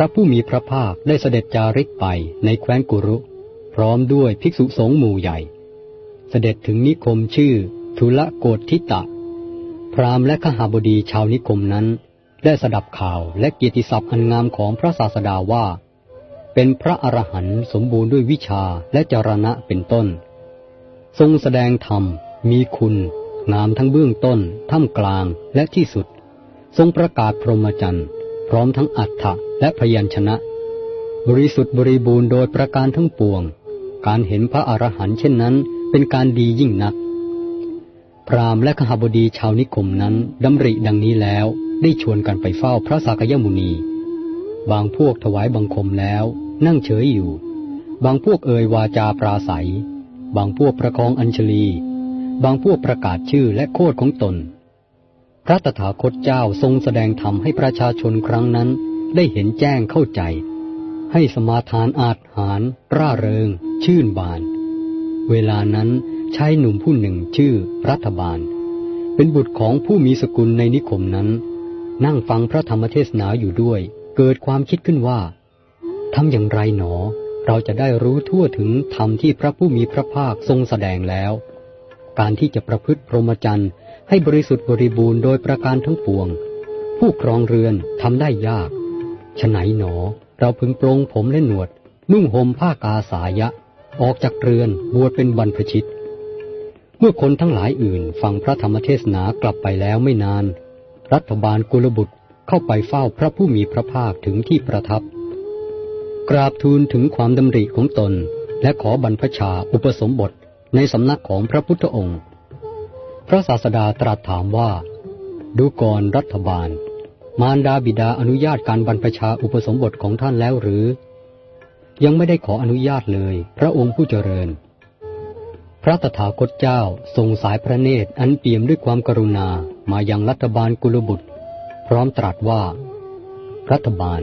พระผู้มีพระภาคได้เสด็จจาริกไปในแคว้นกุรุ พร้อมด้วยภิกษุสงฆ์หมู่ใหญ่ เสด็จถึงนิคมชื่อทุลโกฏทิตะ พราหมณ์และขหาบดีชาวนิคมนั้น ได้สดับข่าวและเกียรติศัพท์อันงามของพระศาสดาว่า เป็นพระอรหันต์สมบูรณ์ด้วยวิชาและจรณะเป็นต้น ทรงแสดงธรรม มีคุณ งามทั้งเบื้องต้น ท่ามกลางและที่สุด ทรงประกาศพรหมจรรย์ พร้อมทั้งอัฏฐะ และพยัญชนะ บริสุทธิ์บริบูรณ์โดยประการทั้งปวง การเห็นพระอรหันต์เช่นนั้นเป็นการดียิ่งนัก พราหมณ์และขหบดีชาวนิคมนั้นดำริดังนี้แล้วได้ชวนกันไปเฝ้าพระสากยมุนี บางพวกถวายบังคมแล้วนั่งเฉยอยู่ บางพวกเอ่ยวาจาปราศัย บางพวกประคองอัญชลี บางพวกประกาศชื่อและโคดของตน พระตถาคตเจ้าทรงแสดงธรรมให้ประชาชนครั้งนั้น ได้เห็นแจ้งเข้าใจ ให้สมาทานอาจหาร ร่าเริง ชื่นบาน เวลานั้นชายหนุ่มผู้หนึ่งชื่อรัฐบาล เป็นบุตรของผู้มีสกุลในนิคมนั้น นั่งฟังพระธรรมเทศนาอยู่ด้วย เกิดความคิดขึ้นว่าทำอย่างไรหนอ เราจะได้รู้ทั่วถึงธรรมที่พระผู้มีพระภาคทรงแสดงแล้ว การที่จะประพฤติพรหมจรรย์ให้บริสุทธิ์บริบูรณ์โดยประการทั้งปวง ผู้ครองเรือนทำได้ยาก ฉไหนหนอ เราพึงปรงผมและหนวด นุ่งห่มผ้ากาสายะ ออกจากเรือนบวชเป็นบรรพชิต เมื่อคนทั้งหลายอื่นฟังพระธรรมเทศนากลับไปแล้วไม่นาน รัฐบาลกุลบุตรเข้าไปเฝ้าพระผู้มีพระภาคถึงที่ประทับ กราบทูลถึงความดำริของตน และขอบรรพชาอุปสมบทในสำนักของพระพุทธองค์ พระศาสดาตรัสถามว่า ดูก่อนรัฐบาล มารดาบิดาอนุญาตการบรรพชาอุปสมบทของท่านแล้วหรือ ยังไม่ได้ขออนุญาตเลย พระองค์ผู้เจริญ พระตถาคตเจ้าทรงสายพระเนตรอันเปี่ยมด้วยความกรุณามายังรัฐบาลกุลบุตร พร้อมตรัสว่า รัฐบาล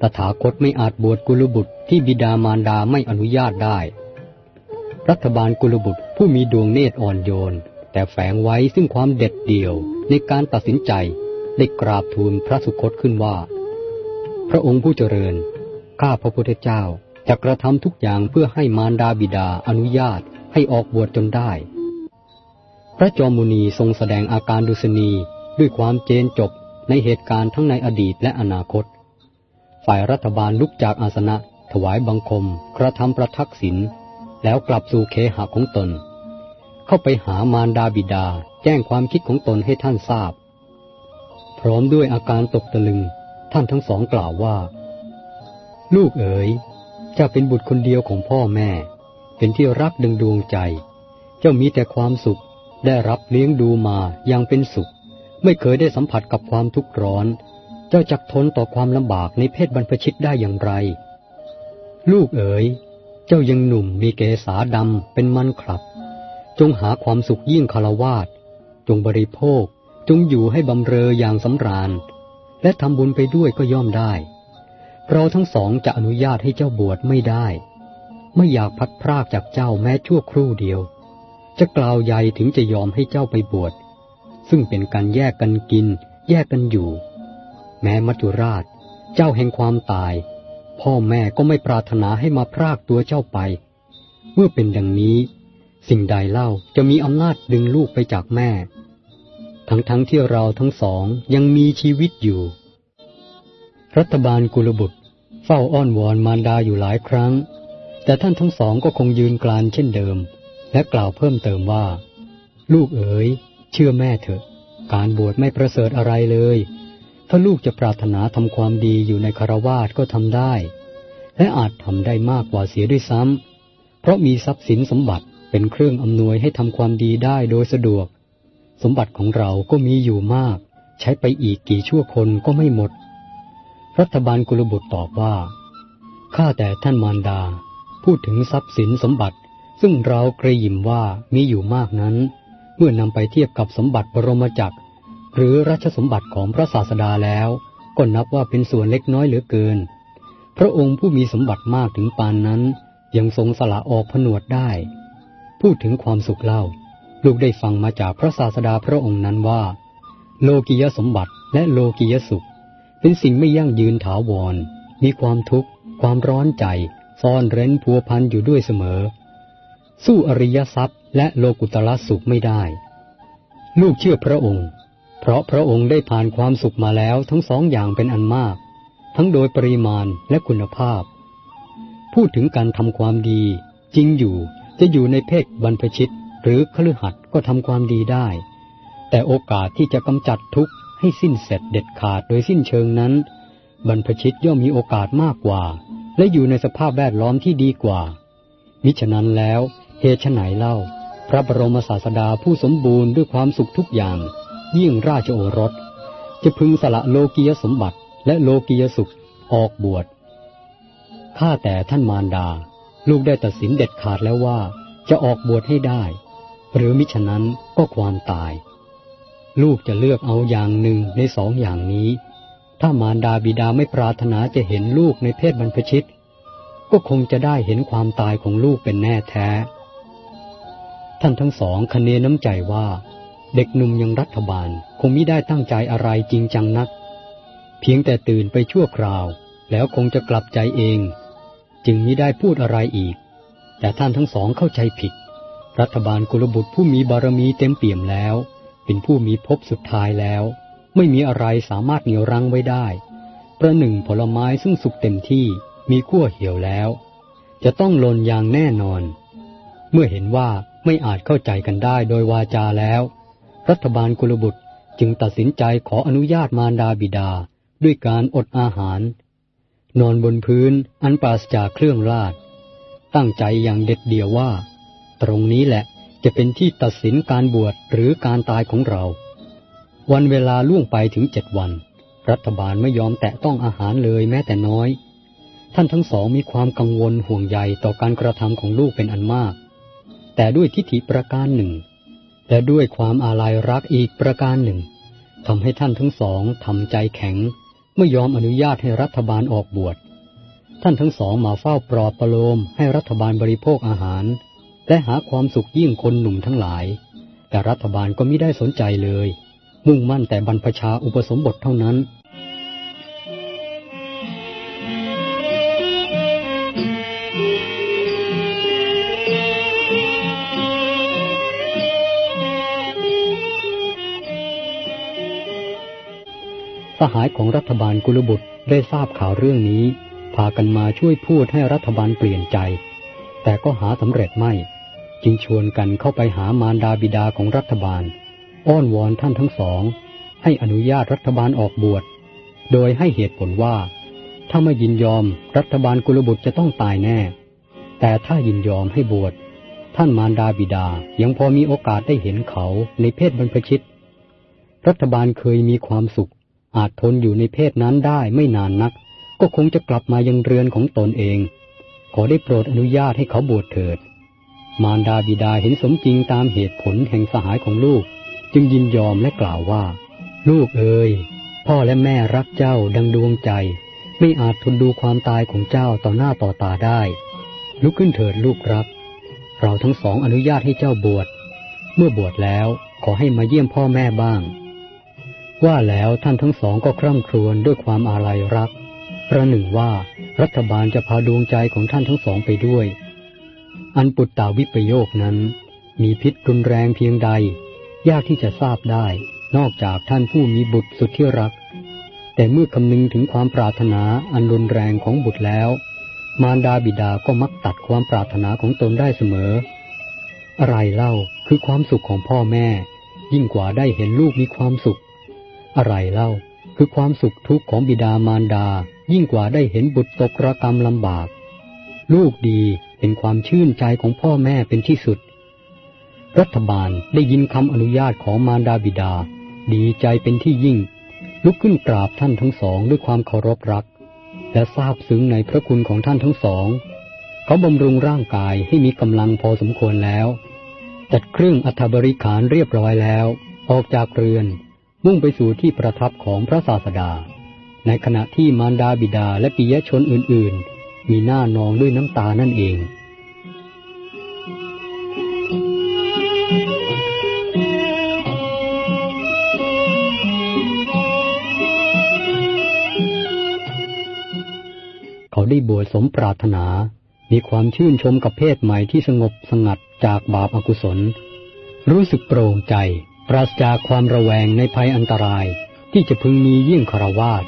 ตถาคตไม่อาจบวชกุลบุตรที่บิดามารดาไม่อนุญาตได้ รัฐบาลกุลบุตรผู้มีดวงเนตรอ่อนโยน แต่แฝงไว้ซึ่งความเด็ดเดี่ยวในการตัดสินใจ ได้กราบทูลพระสุคตขึ้นว่า พระองค์ผู้เจริญ ข้าพระพุทธเจ้าจะกระทำทุกอย่างเพื่อให้มารดาบิดาอนุญาตให้ออกบวชจนได้ พระจอมมุนีทรงแสดงอาการดุษณีด้วยความเจนจบในเหตุการณ์ทั้งในอดีตและอนาคต ฝ่ายรัฐบาลลุกจากอาสนะ ถวายบังคม กระทำประทักษิณแล้วกลับสู่เคหะของตน เข้าไปหามารดาบิดาแจ้งความคิดของตนให้ท่านทราบ พร้อมด้วยอาการตกตะลึง ท่านทั้งสองกล่าวว่า ลูกเอ๋ยเจ้าเป็นบุตรคนเดียวของพ่อแม่ เป็นที่รักดึงดวงใจ เจ้ามีแต่ความสุข ได้รับเลี้ยงดูมาอย่างเป็นสุข ไม่เคยได้สัมผัสกับความทุกข์ร้อน เจ้าจักทนต่อความลำบากในเพศบรรพชิตได้อย่างไร ลูกเอ๋ยเจ้ายังหนุ่มมีเกษาดำเป็นมันคลับ จงหาความสุขยิ่งคารวาสจงบริโภค จงอยู่ให้บำเรออย่างสำราญ และทำบุญไปด้วยก็ย่อมได้ เราทั้งสองจะอนุญาตให้เจ้าบวชไม่ได้ ไม่อยากพัดพรากจากเจ้าแม้ชั่วครู่เดียว จะกล่าวใหญ่ถึงจะยอมให้เจ้าไปบวช ซึ่งเป็นการแยกกันกิน แยกกันอยู่ แม้มัจจุราช เจ้าแห่งความตาย พ่อแม่ก็ไม่ปรารถนาให้มาพรากตัวเจ้าไป เมื่อเป็นดังนี้ สิ่งใดเล่าจะมีอำนาจดึงลูกไปจากแม่ ทั้งๆทที่เราทั้งสองยังมีชีวิตอยู่ รัฐบาลกุลบุตร เฝ้าอ้อนวอนมารดาอยู่หลายครั้ง แต่ท่านทั้งสองก็คงยืนกลานเช่นเดิม และกล่าวเพิ่มเติมว่า ลูกเอ๋ย เชื่อแม่เถอะ การบวชไม่ประเสริฐอะไรเลย ถ้าลูกจะปรารถนาทำความดีอยู่ในคารวาสก็ทำได้ และอาจทำได้มากกว่าเสียด้วยซ้ำเพราะมีทรัพย์สินสมบัติเป็นเครื่องอำนวยให้ทำความดีได้โดยสะดวก สมบัติของเราก็มีอยู่มาก ใช้ไปอีกกี่ชั่วคนก็ไม่หมด รัฐบาลกุลบุตรตอบว่า ข้าแต่ท่านมารดา พูดถึงทรัพย์สินสมบัติ ซึ่งเราเกรยิมว่ามีอยู่มากนั้น เมื่อนำไปเทียบกับสมบัติบรมจักร หรือราชสมบัติของพระศาสดาแล้วก็นับว่าเป็นส่วนเล็กน้อยเหลือเกิน พระองค์ผู้มีสมบัติมากถึงปานนั้น ยังทรงสละออกผนวดได้ พูดถึงความสุขเล่า ลูกได้ฟังมาจากพระศาสดาพระองค์นั้นว่า โลกิยสมบัติและโลกิยสุข เป็นสิ่งไม่ยั่งยืนถาวร มีความทุกข์ ความร้อนใจ ซ่อนเร้นพัวพันอยู่ด้วยเสมอ สู้อริยทรัพย์ และโลกุตละสุขไม่ได้ ลูกเชื่อพระองค์ เพราะพระองค์ได้ผ่านความสุขมาแล้วทั้งสองอย่างเป็นอันมาก ทั้งโดยปริมาณและคุณภาพ พูดถึงการทำความดี จริงอยู่จะอยู่ในเพศบรรพชิต รือคฤหัสถ์ก็ทำความดีได้ แต่โอกาสที่จะกำจัดทุกข์ให้สิ้นเสร็จเด็ดขาดโดยสิ้นเชิงนั้น บรรพชิตย่อมมีโอกาสมากกว่า และอยู่ในสภาพแวดล้อมที่ดีกว่า มิฉะนั้นแล้วเหตุไหนเล่า พระบรมศาสดาผู้สมบูรณ์ด้วยความสุขทุกอย่าง ยิ่งราชโอรส จะพึงสละโลกียสมบัติและโลกียสุขออกบวชข้าแต่ท่านมารดา ลูกได้ตัดสินเด็ดขาดแล้วว่าจะออกบวชให้ได้ หรือมิฉะนั้นก็ความตาย ลูกจะเลือกเอาอย่างหนึ่งในสองอย่างนี้ ถ้ามารดาบิดาไม่ปรารถนาจะเห็นลูกในเพศบรรพชิต ก็คงจะได้เห็นความตายของลูกเป็นแน่แท้ ท่านทั้งสองคเนน้ำใจว่า เด็กหนุ่มยังรัฐบาลคงมิได้ตั้งใจอะไรจริงจังนัก เพียงแต่ตื่นไปชั่วคราว แล้วคงจะกลับใจเอง จึงมิได้พูดอะไรอีก แต่ท่านทั้งสองเข้าใจผิด รัฐบาลกุลบุตรผู้มีบารมีเต็มเปี่ยมแล้ว เป็นผู้มีภพสุดท้ายแล้ว ไม่มีอะไรสามารถเหนี่ยวรั้งไว้ได้ ประหนึ่งผลไม้ซึ่งสุกเต็มที่มีขั้วเหี่ยวแล้ว จะต้องลนอย่างแน่นอน เมื่อเห็นว่าไม่อาจเข้าใจกันได้โดยวาจาแล้ว รัฐบาลกุลบุตรจึงตัดสินใจขออนุญาตมารดาบิดาด้วยการอดอาหาร นอนบนพื้นอันปราศจากเครื่องราช ตั้งใจอย่างเด็ดเดี่ยวว่า ตรงนี้แหละจะเป็นที่ตัดสินการบวชหรือการตายของเรา วันเวลาล่วงไปถึงเจ็ดวัน รัฐบาลไม่ยอมแตะต้องอาหารเลยแม้แต่น้อย ท่านทั้งสองมีความกังวลห่วงใยต่อการกระทำของลูกเป็นอันมาก แต่ด้วยทิฏฐิประการหนึ่ง และด้วยความอาลัยรักอีกประการหนึ่งทำให้ท่านทั้งสองทำใจแข็งไม่ยอมอนุญาตให้รัฐบาลออกบวชท่านทั้งสองมาเฝ้าปลอบประโลมให้รัฐบาลบริโภคอาหาร และหาความสุขยิ่งคนหนุ่มทั้งหลาย แต่รัฐบาลก็ไม่ได้สนใจเลย มุ่งมั่นแต่บรรพชาอุปสมบทเท่านั้นสหายของรัฐบาลกุลบุตรได้ทราบข่าวเรื่องนี้ พากันมาช่วยพูดให้รัฐบาลเปลี่ยนใจ แต่ก็หาสำเร็จไม่ จึงชวนกันเข้าไปหามารดาบิดาของรัฐบาล อ้อนวอนท่านทั้งสอง ให้อนุญาตรัฐบาลออกบวช โดยให้เหตุผลว่า ถ้าไม่ยินยอมรัฐบาลกุลบุตรจะต้องตายแน่ แต่ถ้ายินยอมให้บวชท่านมารดาบิดายังพอมีโอกาสได้เห็นเขาในเพศบรรพชิต รัฐบาลเคยมีความสุข อาจทนอยู่ในเพศนั้นได้ไม่นานนัก ก็คงจะกลับมายังเรือนของตนเอง ขอได้โปรดอนุญาตให้เขาบวชเถิด มารดาบิดาเห็นสมจริงตามเหตุผลแห่งสหายของลูก จึงยินยอมและกล่าวว่า ลูกเอ๋ยพ่อและแม่รักเจ้าดังดวงใจ ไม่อาจทนดูความตายของเจ้าต่อหน้าต่อตาได้ ลุกขึ้นเถิดลูกรัก เราทั้งสองอนุญาตให้เจ้าบวช เมื่อบวชแล้วขอให้มาเยี่ยมพ่อแม่บ้าง ว่าแล้วท่านทั้งสองก็คร่ำครวญด้วยความอาลัยรัก ประหนึ่งว่ารัฐบาลจะพาดวงใจของท่านทั้งสองไปด้วย อันปุตตาวิปโยคนั้น มีพิษรุนแรงเพียงใด ยากที่จะทราบได้ นอกจากท่านผู้มีบุตรสุดที่รัก แต่เมื่อคำนึงถึงความปรารถนาอันรุนแรงของบุตรแล้ว มารดาบิดาก็มักตัดความปรารถนาของตนได้เสมอ อะไรเล่าคือความสุขของพ่อแม่ ยิ่งกว่าได้เห็นลูกมีความสุข อะไรเล่าคือความสุขทุกข์ของบิดามารดา ยิ่งกว่าได้เห็นบุตรตกระกรรมลำบาก ลูกดี เป็นความชื่นใจของพ่อแม่เป็นที่สุด รัฐบาลได้ยินคำอนุญาตของมารดาบิดา ดีใจเป็นที่ยิ่ง ลุกขึ้นกราบท่านทั้งสองด้วยความเคารพรัก และทราบซึ้งในพระคุณของท่านทั้งสอง เขาบำรุงร่างกายให้มีกำลังพอสมควรแล้ว จัดเครื่องอัฐบริขารเรียบร้อยแล้ว ออกจากเรือน มุ่งไปสู่ที่ประทับของพระศาสดา ในขณะที่มารดาบิดาและปิยชนอื่นๆ มีหน้านองด้วยน้ำตานั่นเองเขาได้บวชสมปรารถนา มีความชื่นชมกับเพศใหม่ที่สงบสงัดจากบาปอากุศล รู้สึกโปร่งใจ ปราศจากความระแวงในภัยอันตรายที่จะพึงมียิ่งคารวาส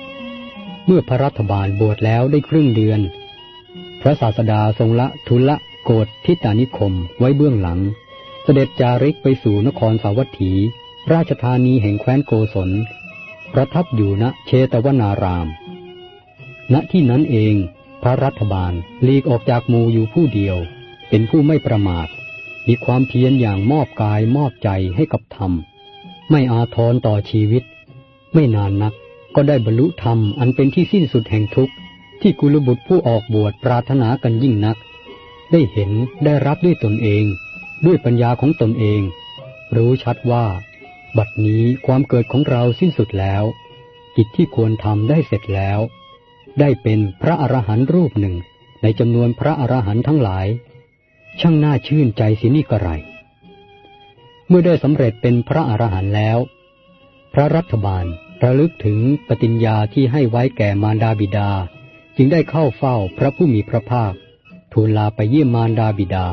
เมื่อพระรัฐบาลบวชแล้วได้ครึ่งเดือน พระศาสดาทรงละทุละโกรธทิตานิคมไว้เบื้องหลัง เสด็จจาริกไปสู่นครสาวัตถี ราชธานีแห่งแคว้นโกศล ประทับอยู่ณเชตวนาราม ณที่นั้นเอง พระรัฐบาลลีกออกจากมูอยู่ผู้เดียว เป็นผู้ไม่ประมาท มีความเพียรอย่างมอบกายมอบใจให้กับธรรม ไม่อาทรต่อชีวิต ไม่นานนักก็ได้บรรลุธรรมอันเป็นที่สิ้นสุดแห่งทุกข์ ที่กุลบุตรผู้ออกบวชปรารถนากันยิ่งนัก ได้เห็นได้รับด้วยตนเอง ด้วยปัญญาของตนเอง รู้ชัดว่า บัดนี้ความเกิดของเราสิ้นสุดแล้ว กิจที่ควรทำได้เสร็จแล้ว ได้เป็นพระอรหันต์รูปหนึ่งในจำนวนพระอรหันต์ทั้งหลาย ช่างน่าชื่นใจสินี่กระไร เมื่อได้สำเร็จเป็นพระอรหันต์แล้ว พระรัฐบาลระลึกถึงปฏิญญาที่ให้ไว้แก่มารดาบิดา จึงได้เข้าเฝ้าพระผู้มีพระภาค ทูลลาไปเยี่ยมมารดาบิดา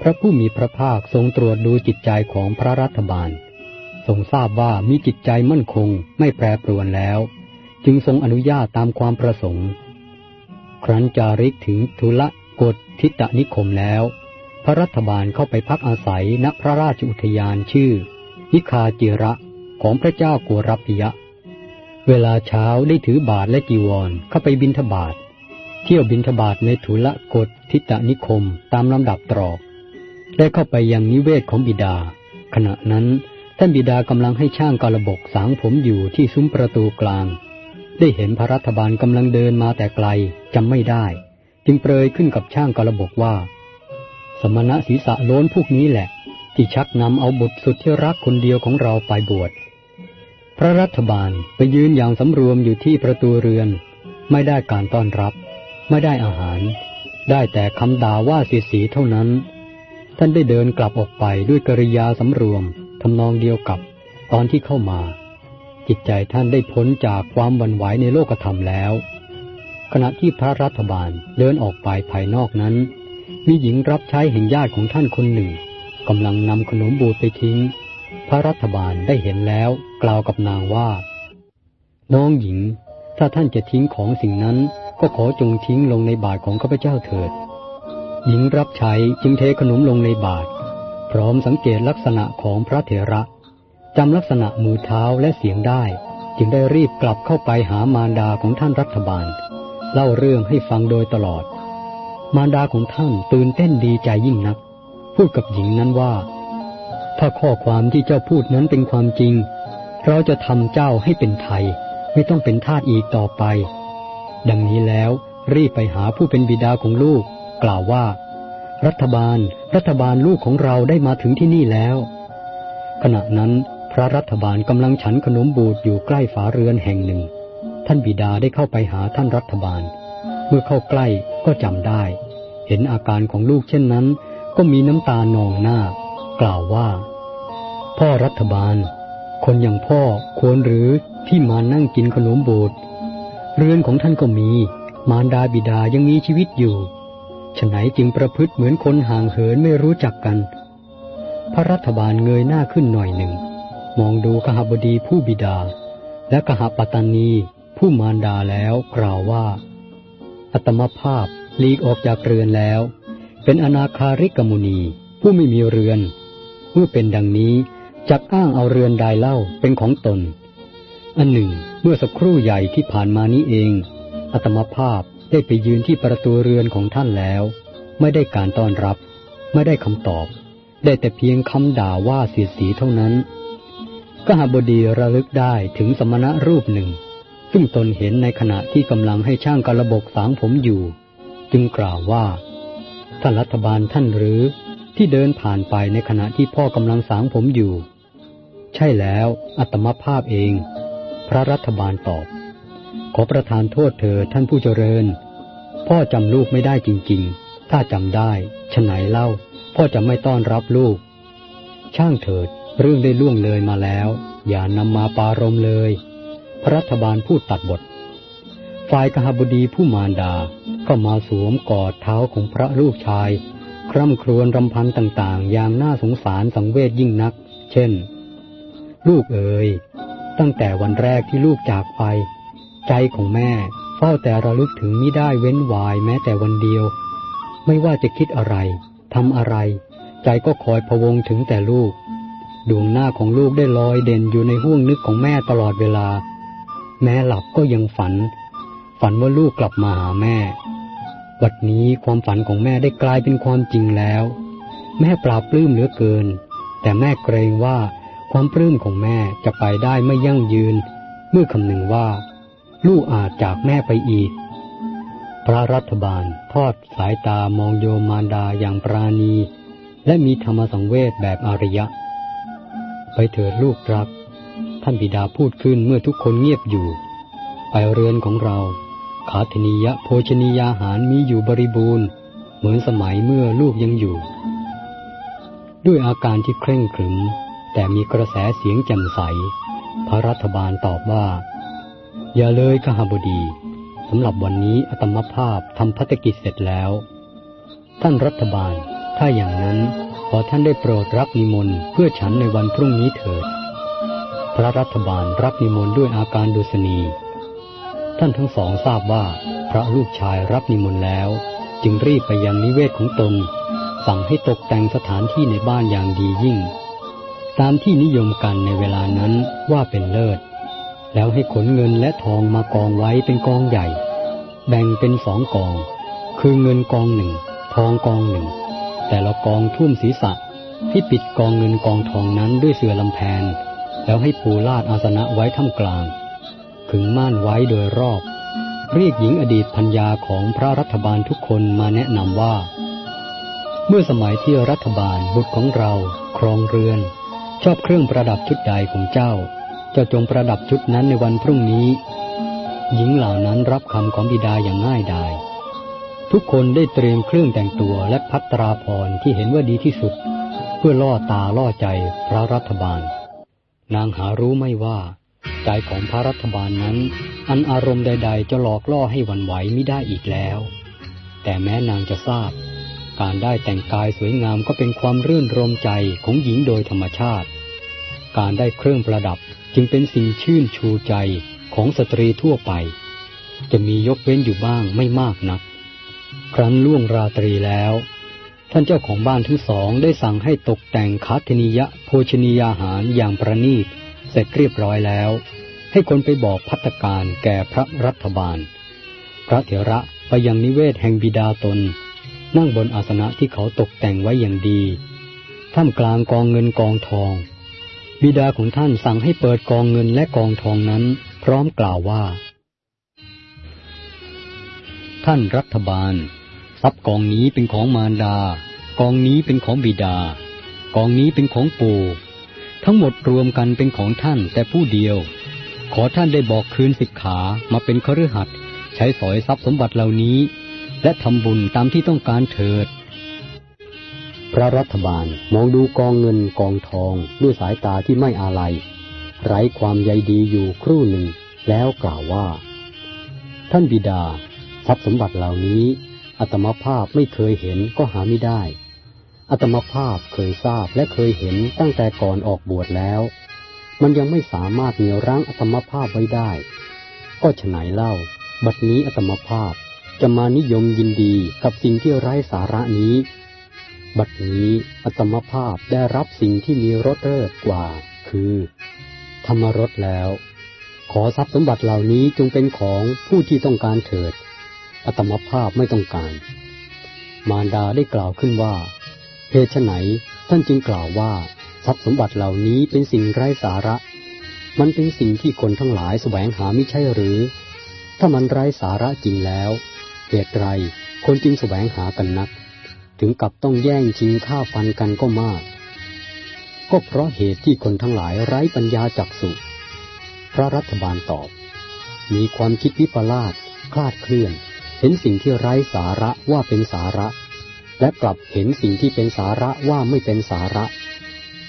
พระผู้มีพระภาคทรงตรวจดูจิตใจของพระรัฐบาล ทรงทราบว่ามีจิตใจมั่นคงไม่แปรปรวนแล้ว จึงทรงอนุญาตตามความประสงค์ ครั้นจาริกถึงทุละกฎทิตนิคมแล้ว พระรัฐบาลเข้าไปพักอาศัยณพระราชอุทยานชื่อ นิคาจิระของพระเจ้ากัวรัพยะ เวลาเช้าได้ถือบาทและกีวรเข้าไปบินทบาท เที่ยวบินทบาทในทุละกฎทิตนิคมตามลำดับตรอก ได้เข้าไปยังนิเวศของบิดา ขณะนั้นท่านบิดากำลังให้ช่างกระบกสางผมอยู่ที่ซุ้มประตูกลาง ได้เห็นพระรัฐบาลกำลังเดินมาแต่ไกลจำไม่ได้ จึงเปรยขึ้นกับช่างกระบกว่า สมณะศีรษะโล้นพวกนี้แหละ ที่ชักนำเอาบุตรสุดที่รักคนเดียวของเราไปบวช ระรัฐบาลไปยืนอย่างสำรวมอยู่ที่ประตูเรือน ไม่ได้การต้อนรับ ไม่ได้อาหาร ได้แต่คำด่าว่าสีสีเท่านั้น ท่านได้เดินกลับออกไปด้วยกริยาสำรวมทำนองเดียวกับตอนที่เข้ามา จิตใจท่านได้พ้นจากความวันไหวในโลกธรรมแล้ว ขณะที่พระรัฐบาลเดินออกไปภายนอกนั้น มีหญิงรับใช้แห่งญาติของท่านคนหนึ่งกำลังนำขนมบูดไปทิ้ง ระรัฐบาลได้เห็นแล้วกล่าวกับนางว่า น้องหญิง ถ้าท่านจะทิ้งของสิ่งนั้น ก็ขอจงทิ้งลงในบาทของข้าพเจ้าเถิด หญิงรับใช้จึงเทขนมลงในบาท พร้อมสังเกตลักษณะของพระเถระจำลักษณะมือเท้าและเสียงได้ จึงได้รีบกลับเข้าไปหามารดาของท่านรัฐบาล เล่าเรื่องให้ฟังโดยตลอด มารดาของท่านตื่นเต้นดีใจยิ่งนัก พูดกับหญิงนั้นว่า ถ้าข้อความที่เจ้าพูดนั้นเป็นความจริง เราจะทำเจ้าให้เป็นไทย ไม่ต้องเป็นทาสอีกต่อไป ดังนี้แล้วรีบไปหาผู้เป็นบิดาของลูก กล่าวว่า รัฐบาล รัฐบาลลูกของเราได้มาถึงที่นี่แล้ว ขณะนั้นพระรัฐบาลกำลังฉันขนมบูดอยู่ใกล้ฝาเรือนแห่งหนึ่ง ท่านบิดาได้เข้าไปหาท่านรัฐบาล เมื่อเข้าใกล้ก็จำได้ เห็นอาการของลูกเช่นนั้น ก็มีน้ำตานองหน้า กล่าวว่า พ่อรัฐบาล คนอย่างพ่อควรหรือที่มานั่งกินขนมโบสเรือนของท่านก็มี มารดาบิดายังมีชีวิตอยู่ฉไหนจึงประพฤติเหมือนคนห่างเหินไม่รู้จักกัน พระรัฐบาลเงยหน้าขึ้นหน่อยหนึ่ง มองดูขหบดีผู้บิดา และกหปตานีผู้มารดาแล้วกล่าวว่า อัตมภาพลีกออกจากเรือนแล้ว เป็นอนาคาริกมุนีผู้ไม่มีเรือน เมื่อเป็นดังนี้จักอ้างเอาเรือนใดเล่าเป็นของตน อันหนึ่ง เมื่อสักครู่ใหญ่ที่ผ่านมานี้เองอัตมภาพได้ไปยืนที่ประตูเรือนของท่านแล้ว ไม่ได้การต้อนรับ ไม่ได้คำตอบ ได้แต่เพียงคำด่าว่าเสียสีเท่านั้นกหบดีระลึกได้ถึงสมณะรูปหนึ่ง ซึ่งตนเห็นในขณะที่กำลังให้ช่างกระบกสางผมอยู่ จึงกล่าวว่าท่านรัฐบาลท่านหรือ ที่เดินผ่านไปในขณะที่พ่อกำลังสางผมอยู่ ใช่แล้วอัตมภาพเอง พระรัฐบาลตอบ ขอประทานโทษเธอท่านผู้เจริญ พ่อจำลูกไม่ได้จริง ๆ ถ้าจำได้ฉไหนเล่า พ่อจะไม่ต้อนรับลูก ช่างเถิดเรื่องได้ล่วงเลยมาแล้ว อย่านำมาปารมเลย พระรัฐบาลพูดตัดบทฝ่ายกหบดีผู้มารดาก็มาสวมกอดเท้าของพระลูกชาย คร่ำครวญรำพันต่างๆ อย่างน่าสงสารสังเวชยิ่งนัก เช่น ลูกเอ๋ยตั้งแต่วันแรกที่ลูกจากไป ใจของแม่เฝ้าแต่ระลึกถึงมิได้เว้นวายแม้แต่วันเดียว ไม่ว่าจะคิดอะไรทำอะไร ใจก็คอยพวงถึงแต่ลูก ดวงหน้าของลูกได้ลอยเด่นอยู่ในห้วงนึกของแม่ตลอดเวลา แม้หลับก็ยังฝัน ฝันว่าลูกกลับมาหาแม่ วันนี้ความฝันของแม่ได้กลายเป็นความจริงแล้ว แม่ปราบปลื้มเหลือเกิน แต่แม่เกรงว่าความปลื้มของแม่จะไปได้ไม่ยั่งยืน เมื่อคำนึงว่า ลูกอาจจากแม่ไปอีก พระรัฐบาลทอดสายตามองโยมารดาอย่างปราณี และมีธรรมสังเวชแบบอริยะ ไปเถิดลูกรัก ท่านบิดาพูดขึ้นเมื่อทุกคนเงียบอยู่ ไปเรือนของเรา ขาธนียะโภชนียาหารมีอยู่บริบูรณ์ เหมือนสมัยเมื่อลูกยังอยู่ ด้วยอาการที่เคร่งขรึม แต่มีกระแสเสียงแจ่มใส พระรัฐบาลตอบว่า อย่าเลยขหบดีสำหรับวันนี้อัตมภาพทำพัฒกิจเสร็จแล้ว ท่านรัฐบาล ถ้าอย่างนั้นขอท่านได้โปรดรับนิมนต์เพื่อฉันในวันพรุ่งนี้เถิด พระรัฐบาลรับนิมนต์ด้วยอาการดุษณี ท่านทั้งสองทราบว่าพระลูกชายรับนิมนต์แล้ว จึงรีบไปยังนิเวศของตน สั่งให้ตกแต่งสถานที่ในบ้านอย่างดียิ่ง ตามที่นิยมกันในเวลานั้นว่าเป็นเลิศ แล้วให้ขนเงินและทองมากองไว้เป็นกองใหญ่ แบ่งเป็นสองกอง คือเงินกองหนึ่ง ทองกองหนึ่ง แต่ละกองทุ่มศีรษะที่ปิดกองเงินกองทองนั้นด้วยเสื่อลำแพน แล้วให้ปูลาดอาสนะไว้ท่ามกลาง ขึงม่านไว้โดยรอบ เรียกหญิงอดีตพัญญาของพระรัฐบาลทุกคนมาแนะนำว่า เมื่อสมัยที่รัฐบาลบุตรของเราครองเรือน ชอบเครื่องประดับชุดใดของเจ้า เจ้าจงประดับชุดนั้นในวันพรุ่งนี้ หญิงเหล่านั้นรับคำของบิดาอย่างง่ายดายทุกคนได้เตรียมเครื่องแต่งตัวและพัตราพรที่เห็นว่าดีที่สุด เพื่อล่อตาล่อใจพระรัฐบาล นางหารู้ไม่ว่า ใจของพระรัฐบาลนั้น อันอารมณ์ใด ๆ จะหลอกล่อให้วันไหวไม่ได้อีกแล้ว แต่แม้นางจะทราบ การได้แต่งกายสวยงามก็เป็นความรื่นรมใจของหญิงโดยธรรมชาติ การได้เครื่องประดับจึงเป็นสิ่งชื่นชูใจของสตรีทั่วไป จะมียกเว้นอยู่บ้างไม่มากนัก ครั้นล่วงราตรีแล้ว ท่านเจ้าของบ้านทั้งสองได้สั่งให้ตกแต่งคาธนิยะโภชนียาหารอย่างประณีต เสร็จเรียบร้อยแล้ว ให้คนไปบอกพัฒการแก่พระรัฐบาล พระเถระไปยังนิเวศแห่งบิดาตน นั่งบนอาสนะที่เขาตกแต่งไว้อย่างดี ท่ามกลางกองเงินกองทอง บิดาของท่านสั่งให้เปิดกองเงินและกองทองนั้น พร้อมกล่าวว่า ท่านรัฐบาล ทรัพย์กองนี้เป็นของมารดา กองนี้เป็นของบิดา กองนี้เป็นของปู่ ทั้งหมดรวมกันเป็นของท่านแต่ผู้เดียว ขอท่านได้บอกคืนสิกขามาเป็นคฤหัสถ์ใช้สอยทรัพย์สมบัติเหล่านี้ และทำบุญตามที่ต้องการเถิด พระรัฐบาลมองดูกองเงินกองทองด้วยสายตาที่ไม่อาลัย ไร้ความใยดีอยู่ครู่หนึ่ง แล้วกล่าวว่า ท่านบิดา ทรัพย์สมบัติเหล่านี้อัตมภาพไม่เคยเห็นก็หาไม่ได้ อัตมภาพเคยทราบและเคยเห็นตั้งแต่ก่อนออกบวชแล้ว มันยังไม่สามารถเหนี่ยวรั้งอัตมภาพไว้ได้ ก็ฉไหนเล่า บัดนี้อัตมภาพจะมานิยมยินดีกับสิ่งที่ไร้สาระนี้ บัดนี้อัตมภาพได้รับสิ่งที่มีรสเลิศกว่า คือ ธรรมรสแล้ว ขอทรัพย์สมบัติเหล่านี้จงเป็นของผู้ที่ต้องการเถิดอัตมภาพไม่ต้องการ มารดาได้กล่าวขึ้นว่า เหตุไหนท่านจึงกล่าวว่าทรัพย์สมบัติเหล่านี้เป็นสิ่งไร้สาระ มันเป็นสิ่งที่คนทั้งหลายแสวงหาไม่ใช่หรือ ถ้ามันไร้สาระจริงแล้ว เหตุไรคนจึงแสวงหากันนัก ถึงกับต้องแย่งชิงฆ่าฟันกันก็มาก ก็เพราะเหตุที่คนทั้งหลายไร้ปัญญาจักสุพระรัฐบาลตอบ มีความคิดวิปลาสคลาดเคลื่อน เห็นสิ่งที่ไร้สาระว่าเป็นสาระ และกลับเห็นสิ่งที่เป็นสาระว่าไม่เป็นสาระ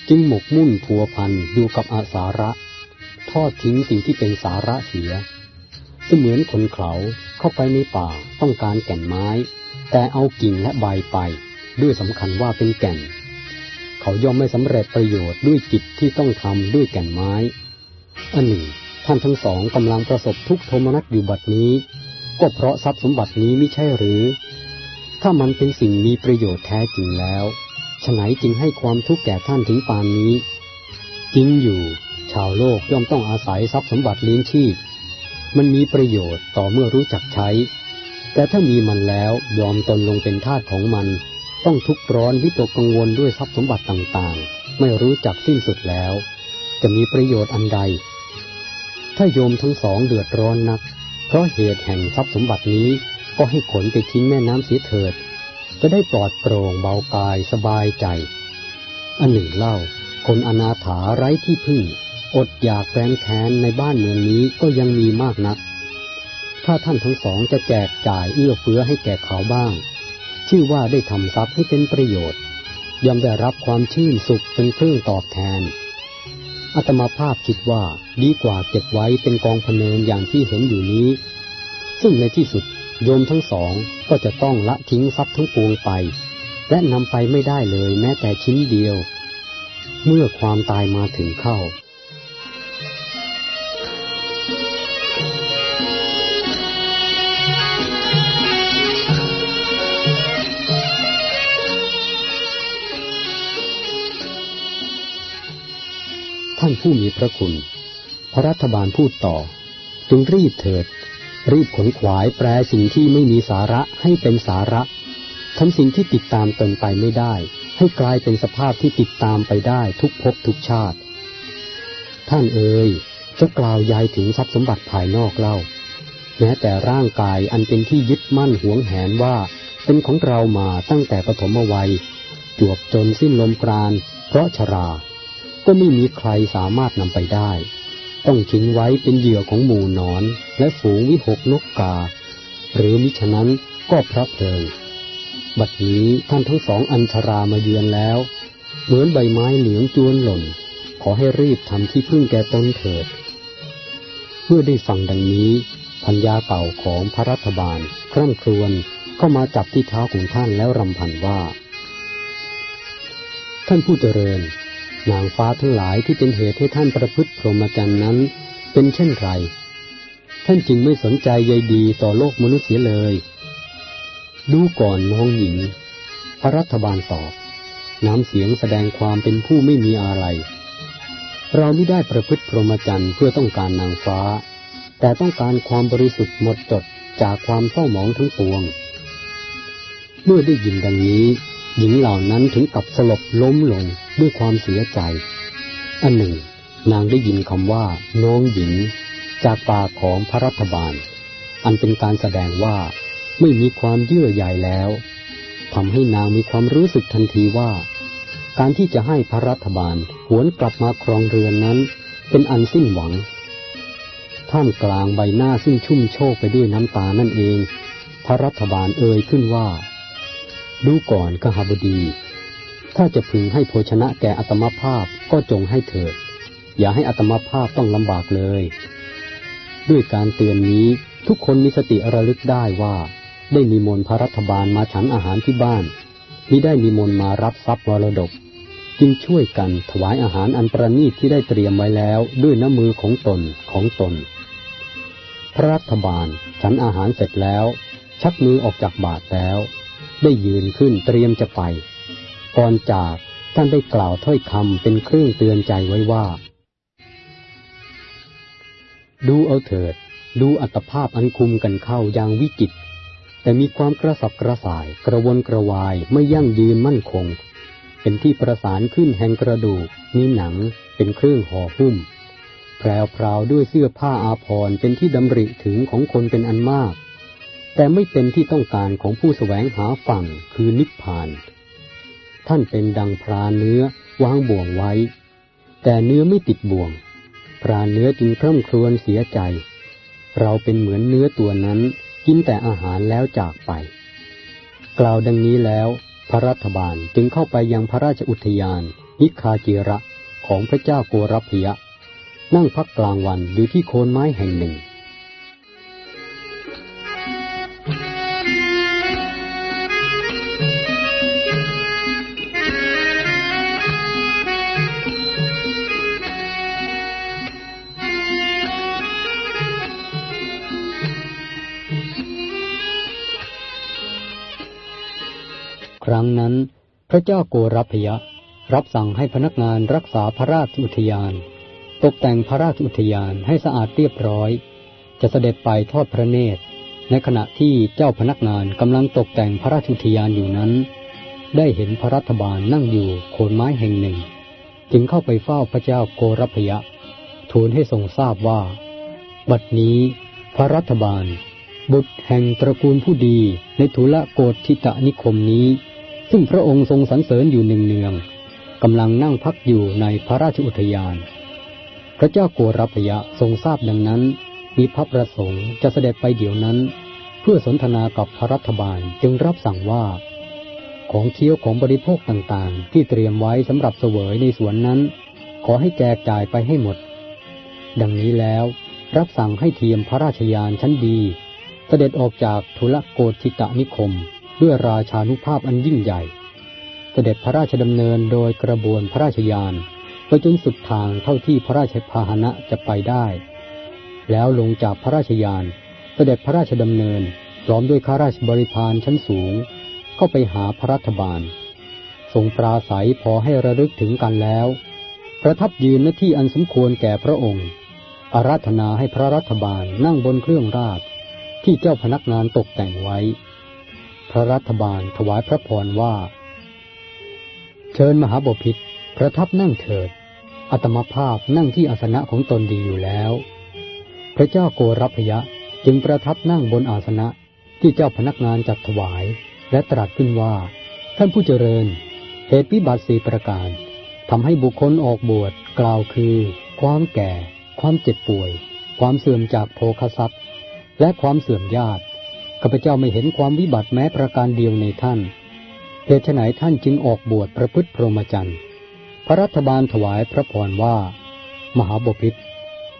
จึงหมกมุ่นพัวพันอยู่กับอาสาระ ทอดทิ้งสิ่งที่เป็นสาระเสีย เสมือนคนเขาเข้าไปในป่าต้องการแก่นไม้ แต่เอากิ่งและใบไป ด้วยสำคัญว่าเป็นแก่น เขาย่อมไม่สำเร็จประโยชน์ด้วยกิจที่ต้องทำด้วยแก่นไม้อันหนึ่งท่านทั้งสองกำลังประสบทุกโทมนัสอยู่บัดนี้ ก็เพราะทรัพย์สมบัตินี้ไม่ใช่หรือ ถ้ามันเป็นสิ่งมีประโยชน์แท้จริงแล้วฉไหนจึงให้ความทุกข์แก่ท่านถึงปานนี้ จริงอยู่ ชาวโลกย่อมต้องอาศัยทรัพย์สมบัติเลี้ยงชีพ มันมีประโยชน์ต่อเมื่อรู้จักใช้ แต่ถ้ามีมันแล้วยอมตนลงเป็นทาสของมัน ต้องทุกข์ร้อนวิตกกังวลด้วยทรัพย์สมบัติต่างๆ ไม่รู้จักสิ้นสุดแล้ว จะมีประโยชน์อันใด ถ้าโยมทั้งสองเดือดร้อนนัก เพราะเหตุแห่งทรัพย์สมบัตินี้ ก็ให้ขนไปทิ้งแม่น้ำเสียเถิด จะได้ปลอดโปร่งเบากายสบายใจ อันหนึ่งเล่า คนอนาถาไร้ที่พึ่ง อดอยากแรงแค้นในบ้านเมืองนี้ก็ยังมีมากนัก ถ้าท่านทั้งสองจะแจกจ่ายเอื้อเฟื้อให้แก่เขาบ้าง ชื่อว่าได้ทำทรัพย์ให้เป็นประโยชน์ย่อมได้รับความชื่นสุขเป็นเครื่องตอบแทนอาตมาภาพคิดว่าดีกว่าเก็บไว้เป็นกองพเนนอย่างที่เห็นอยู่นี้ ซึ่งในที่สุด โยมทั้งสองก็จะต้องละทิ้งทรัพย์ทั้งปวงไป และนำไปไม่ได้เลยแม้แต่ชิ้นเดียว เมื่อความตายมาถึงเข้า ท่านผู้มีพระคุณ พระรัฐบาลพูดต่อจงรีบเถิด รีบขนขวายแปลสิ่งที่ไม่มีสาระให้เป็นสาระทำสิ่งที่ติดตามตนไปไม่ได้ ให้กลายเป็นสภาพที่ติดตามไปได้ทุกภพทุกชาติ ท่านเอ๋ยจะกล่าวยายถึงทรัพย์สมบัติภายนอกเล่า แม้แต่ร่างกายอันเป็นที่ยึดมั่นหวงแหนว่าเป็นของเรามาตั้งแต่ปฐมวัย จวบจนสิ้นลมปราณเพราะชรา ก็ไม่มีใครสามารถนำไปได้ ต้องทิ้งไว้เป็นเหยื่อของหมู่นอน และฝูงวิหกนกกา หรือมิฉะนั้นก็พระเพลิง บัดนี้ท่านทั้งสองอัญชรามาเยือนแล้ว เหมือนใบไม้เหลืองจวนหล่น ขอให้รีบทำที่พึ่งแก่ตนเถิด เมื่อได้ฟังดังนี้พัญญาเก่าของพระรัฐบาลคร่ำครวญเข้ามาจับที่เท้าของท่านแล้วรำพันว่า ท่านผู้เจริญ นางฟ้าทั้งหลายที่เป็นเหตุให้ท่านประพฤติพรหมจรรย์นั้น เป็นเช่นไร ท่านจึงไม่สนใจใยดีต่อโลกมนุษย์เสียเลย ดูก่อนน้องหญิง พระรัฐบาลตอบ น้ำเสียงแสดงความเป็นผู้ไม่มีอะไร เราไม่ได้ประพฤติพรหมจรรย์เพื่อต้องการนางฟ้า แต่ต้องการความบริสุทธิ์หมดจดจากความเศร้าหมองทั้งปวง เมื่อได้ยินดังนี้ หญิงเหล่านั้นถึงกับสลบล้มลงด้วยความเสียใจ อันหนึ่ง นางได้ยินคำว่าน้องหญิง จากปากของพระรัฐบาล อันเป็นการแสดงว่าไม่มีความเยื่อใยแล้วทำให้นางมีความรู้สึกทันทีว่า การที่จะให้พระรัฐบาลหวนกลับมาครองเรือนนั้น เป็นอันสิ้นหวัง ท่ามกลางใบหน้าซึ่งชุ่มโชกไปด้วยน้ำตานั่นเอง พระรัฐบาลเอ่ยขึ้นว่า ดูก่อนกหบดี ถ้าจะพึงให้โภชนะแก่อัตมภาพก็จงให้เถิด อย่าให้อัตมภาพต้องลำบากเลย ด้วยการเตือนนี้ทุกคนมีสติระลึกได้ว่าได้มีมนพระรัฐบาลมาฉันอาหารที่บ้านมิได้มีมนมารับทรัพย์วรดก จึงช่วยกันถวายอาหารอันประณีตที่ได้เตรียมไว้แล้วด้วยน้ำมือของตนของตน พระรัฐบาลฉันอาหารเสร็จแล้ว ชักมือออกจากบาทแล้ว ได้ยืนขึ้นเตรียมจะไป ก่อนจากท่านได้กล่าวถ้อยคำเป็นเครื่องเตือนใจไว้ว่า ดูเอาเถิด ดูอัตภาพอันคุมกันเข้าอย่างวิจิต แต่มีความกระสับกระส่าย กระวนกระวายไม่ยั่งยืนมั่นคง เป็นที่ประสานขึ้นแห่งกระดูกมีหนังเป็นเครื่องห่อหุ้มแพรวพราวด้วยเสื้อผ้าอาภรณ์เป็นที่ดำริถึงของคนเป็นอันมาก แต่ไม่เป็นที่ต้องการของผู้แสวงหาฝั่งคือนิพพาน ท่านเป็นดังพรานเนื้อวางบ่วงไว้ แต่เนื้อไม่ติดบ่วง พรานเนื้อจึงคร่ำครวญเสียใจ เราเป็นเหมือนเนื้อตัวนั้นกินแต่อาหารแล้วจากไป กล่าวดังนี้แล้ว พระรัฐบาลจึงเข้าไปยังพระราชอุทยาน นิคาจิระของพระเจ้าโกรพยะ นั่งพักกลางวันอยู่ที่โคนไม้แห่งหนึ่ง รั้งนั้น พระเจ้าโกรพยะ รับสั่งให้พนักงานรักษาพระราชอุทยาน ตกแต่งพระราชอุทยานให้สะอาดเรียบร้อย จะเสด็จไปทอดพระเนตร ในขณะที่เจ้าพนักงานกำลังตกแต่งพระราชอุทยานอยู่นั้น ได้เห็นพระรัฐบาลนั่งอยู่โคนไม้แห่งหนึ่ง จึงเข้าไปเฝ้าพระเจ้าโกรพยะ ทูลให้ทรงทราบว่า บัดนี้พระรัฐบาลบุตรแห่งตระกูลผู้ดีในทุลโกฏทิตะนิคมนี้ ซึ่งพระองค์ทรงสรรเสริญอยู่หนึ่งเนืองกำลังนั่งพักอยู่ในพระราชอุทยาน พระเจ้าโกรพยะทรงทราบดังนั้น มีพระประสงค์จะเสด็จไปเดี๋ยวนั้น เพื่อสนทนากับพระรัฐบาลจึงรับสั่งว่า ของเคี้ยวของบริโภคต่างๆ ที่เตรียมไว้สำหรับเสวยในสวนนั้น ขอให้แจกจ่ายไปให้หมด ดังนี้แล้วรับสั่งให้เทียมพระราชยานชั้นดี เสด็จออกจากทุลโกธิตะนิคม ด้วยราชานุภาพอันยิ่งใหญ่ เสด็จพระราชดำเนินโดยกระบวนพระราชยานไปจนสุดทางเท่าที่พระราชพาหนะจะไปได้ แล้วลงจากพระราชยาน เสด็จพระราชดำเนินพร้อมด้วยข้าราชบริพารชั้นสูง เข้าไปหาพระรัฐบาล ทรงปราศัยพอให้ระลึกถึงกันแล้ว ประทับยืนณที่อันสมควรแก่พระองค์ อาราธนาให้พระรัฐบาลนั่งบนเครื่องราชที่เจ้าพนักงานตกแต่งไว้ พระรัฐบาลถวายพระพรว่า เชิญมหาบพิษประทับนั่งเถิด อัตมภาพนั่งที่อาสนะของตนดีอยู่แล้ว พระเจ้าโกรพยะจึงประทับนั่งบนอาสนะที่เจ้าพนักงานจัดถวาย และตรัสขึ้นว่า ท่านผู้เจริญ เหตุปิบัติสีประการทำให้บุคคลออกบวชกล่าวคือ ความแก่ ความเจ็บป่วย ความเสื่อมจากโภคทรัพย์ และความเสื่อมญาติ ข้าพเจ้าไม่เห็นความวิบัติแม้ประการเดียวในท่านเหตุไหนท่านจึงออกบวชประพฤติพรหมจรรย์พระรัฐบาลถวายพระพรว่า มหาบพิษ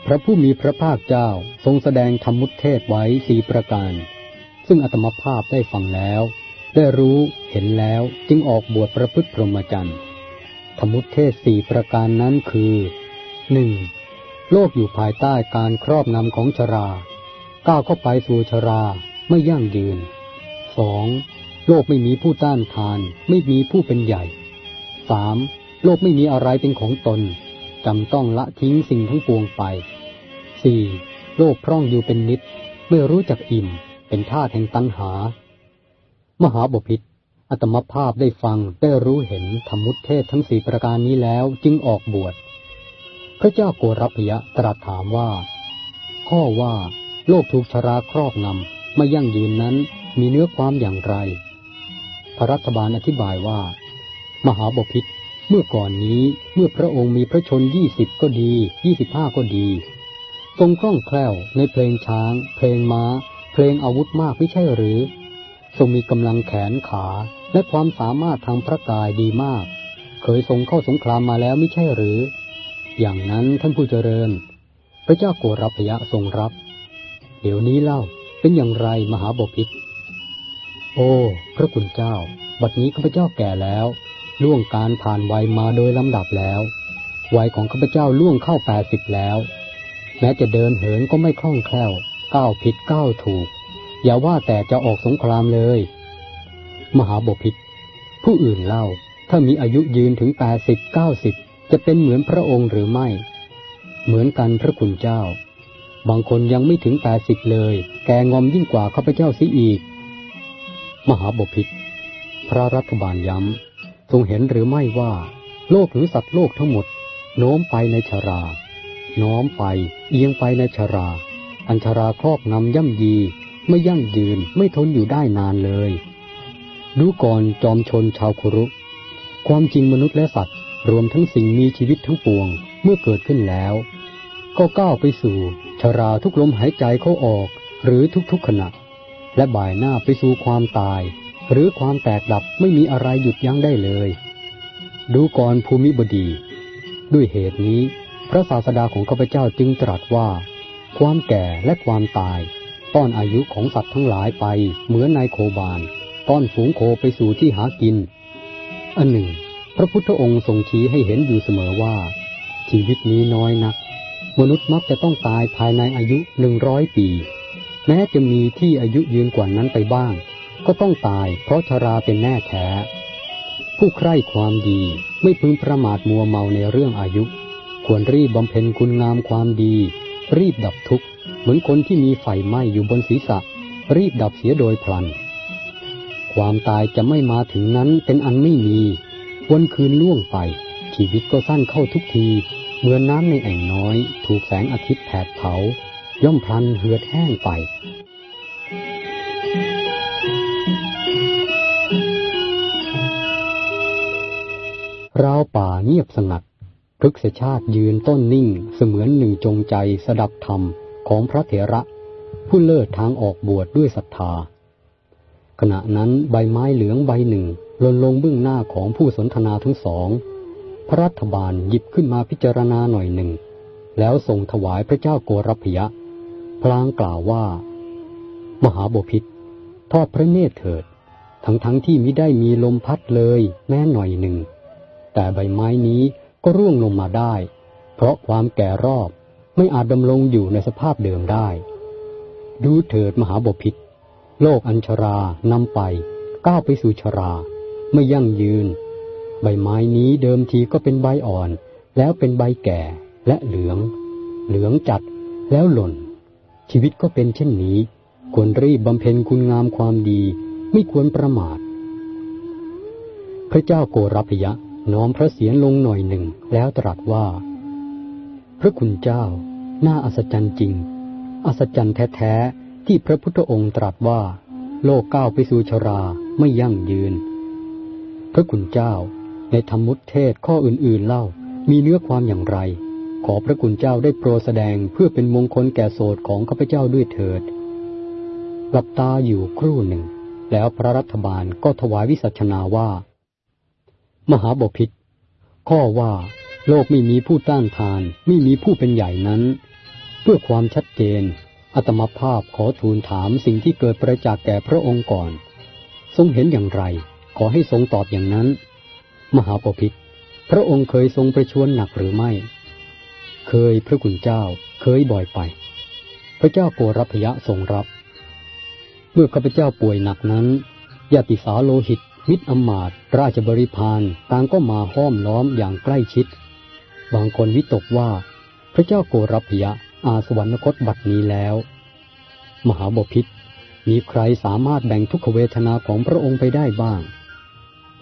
พระผู้มีพระภาคเจ้าทรงแสดงธรรมุเทศไว้สี่ประการ ซึ่งอัตมภาพได้ฟังแล้ว ได้รู้เห็นแล้วจึงออกบวชประพฤติพรหมจรรย์ธรรมุเทศสี่ประการนั้นคือหนึ่งโลกอยู่ภายใต้การครอบงำของชรา ก้าวเข้าไปสู่ชรา ไม่ยั่งยืนสองโลกไม่มีผู้ต้านทาน ไม่มีผู้เป็นใหญ่สามโลกไม่มีอะไรเป็นของตนจำต้องละทิ้งสิ่งทั้งปวงไปสี่โลกพร่องอยู่เป็นนิด ไม่รู้จักอิ่ม เป็นท่าแห่งตัณหา มหาบพิษอัตมภาพได้ฟังได้รู้เห็นธรรมุตเทศทั้งสี่ประการนี้แล้วจึงออกบวช พระเจ้าโกรพยะตรัสถามว่า ข้อว่า โลกถูกชราครอบงำ ไม่ยั่งยืนนั้นมีเนื้อความอย่างไร พระรัฐบาลอธิบายว่า มหาบพิษเมื่อก่อนนี้เมื่อพระองค์มีพระชนยี่สิบก็ดียี่สิบห้าก็ดี ทรงคล่องแคล่วในเพลงช้าง เพลงม้า เพลงอาวุธมากไม่ใช่หรือ ทรงมีกำลังแขนขาและความสามารถทางพระกายดีมาก เคยทรงเข้าสงครามมาแล้วไม่ใช่หรือ อย่างนั้นท่านผู้เจริญ พระเจ้าโกรพยะทรงรับ เดี๋ยวนี้เล่า เป็นอย่างไรมหาบพิษโอ้ พระคุณเจ้า บัดนี้ข้าพเจ้าแก่แล้ว ล่วงการผ่านวัยมาโดยลำดับแล้ว วัยของข้าพเจ้าล่วงเข้าแปดสิบแล้ว แม้จะเดินเหินก็ไม่คล่องแคล่ว ก้าวผิดก้าวถูก อย่าว่าแต่จะออกสงครามเลย มหาบพิษผู้อื่นเล่า ถ้ามีอายุยืนถึงแปดสิบเก้าสิบจะเป็นเหมือนพระองค์หรือไม่ เหมือนกันพระคุณเจ้า บางคนยังไม่ถึงแปดสิบเลย แกงอมยิ่งกว่าข้าพเจ้าสิอีก มหาบพิษพระรัฐบาลย้ำ ทรงเห็นหรือไม่ว่า โลกหรือสัตว์โลกทั้งหมด โน้มไปในชรา โน้มไปเอียงไปในชรา อันชราครอบงำย่ำยี ไม่ยั่งยืนไม่ทนอยู่ได้นานเลย ดูก่อนจอมชนชาวคุรุ ความจริงมนุษย์และสัตว์รวมทั้งสิ่งมีชีวิตทั้งปวงเมื่อเกิดขึ้นแล้ว ก็ก้าวไปสู่ ชราทุกลมหายใจเขาออกหรือทุกๆขณะ และบ่ายหน้าไปสู่ความตาย หรือความแตกดับไม่มีอะไรหยุดยั้งได้เลย ดูก่อนภูมิบดี ด้วยเหตุนี้ พระศาสดาของข้าพเจ้าจึงตรัสว่า ความแก่และความตาย ต้อนอายุของสัตว์ทั้งหลายไปเหมือนนายโคบานต้อนฝูงโคไปสู่ที่หากิน อันหนึ่ง พระพุทธองค์ทรงชี้ให้เห็นอยู่เสมอว่า ชีวิตนี้น้อยนัก มนุษย์มักจะต้องตายภายในอายุหนึ่งร้อยปี แม้จะมีที่อายุยืนกว่านั้นไปบ้าง ก็ต้องตายเพราะชราเป็นแน่แท้ ผู้ใคร่ความดีไม่พึงประมาทมัวเมาในเรื่องอายุ ควรรีบบำเพ็ญคุณงามความดี รีบดับทุกข์ เหมือนคนที่มีไฟไหม้อยู่บนศีรษะ รีบดับเสียโดยพลัน ความตายจะไม่มาถึงนั้นเป็นอันไม่มี วันคืนล่วงไป ชีวิตก็สั้นเข้าทุกที เหมือนน้ำในแอ่งน้อย ถูกแสงอาทิตย์แผดเผา ย่อมพลันเหือดแห้งไป ราวป่าเงียบสงัดพฤกษชาติยืนต้นนิ่งเสมือนหนึ่งจงใจสดับธรรมของพระเถระ ผู้เลิศทางออกบวชดด้วยศรัทธา ขณะนั้นใบไม้เหลืองใบหนึ่งหล่นลงเบื้องหน้าของผู้สนทนาทั้งสอง พระรัฐบาลหยิบขึ้นมาพิจารณาหน่อยหนึ่ง แล้วส่งถวายพระเจ้าโกรพยะ พลางกล่าวว่า มหาบพิษทอดพระเนตรเถิด ทั้งทั้งที่มิได้มีลมพัดเลยแม้หน่อยหนึ่ง แต่ใบไม้นี้ก็ร่วงลงมาได้ เพราะความแก่รอบไม่อาจดำรงอยู่ในสภาพเดิมได้ ดูเถิดมหาบพิษโลกอัญชรานำไป ก้าวไปสู่ชรา ไม่ยั่งยืน ใบไม้นี้เดิมทีก็เป็นใบอ่อน แล้วเป็นใบแก่และเหลือง เหลืองจัดแล้วหล่น ชีวิตก็เป็นเช่นนี้ ควรรีบบำเพ็ญคุณงามความดี ไม่ควรประมาท พระเจ้าโกรพยะน้อมพระเศียรลงหน่อยหนึ่งแล้วตรัสว่า พระคุณเจ้า น่าอัศจรรย์จริง อัศจรรย์แท้ๆ ที่พระพุทธองค์ตรัสว่า โลกก้าวไปสู่ชราไม่ยั่งยืน พระคุณเจ้า ในธรรมุตเทศข้ออื่นๆเล่า มีเนื้อความอย่างไร ขอพระคุณเจ้าได้โปรดแสดงเพื่อเป็นมงคลแก่โสดของข้าพเจ้าด้วยเถิดหลับตาอยู่ครู่หนึ่ง แล้วพระรัฐบาลก็ถวายวิสัชนาว่า มหาบพิษข้อว่า โลกไม่มีผู้ต้านทาน ไม่มีผู้เป็นใหญ่นั้น เพื่อความชัดเจนอัตมภาพขอทูลถามสิ่งที่เกิดประจักษ์แก่พระองค์ก่อน ทรงเห็นอย่างไร ขอให้ทรงตอบอย่างนั้น มหาปพิธพระองค์เคยทรงประชวรหนักหรือไม่ เคยพระคุณเจ้าเคยบ่อยไป พระเจ้าโกรพยะทรงรับ เมื่อข้าพเจ้าป่วยหนักนั้นญาติสาโลหิตมิตรอมาตราชบริพารต่างก็มาห้อมล้อมอย่างใกล้ชิด บางคนวิตกว่า พระเจ้าโกรพยะอาสวรรคตบัดนี้แล้ว มหาบพิษมีใครสามารถแบ่งทุกขเวทนาของพระองค์ไปได้บ้าง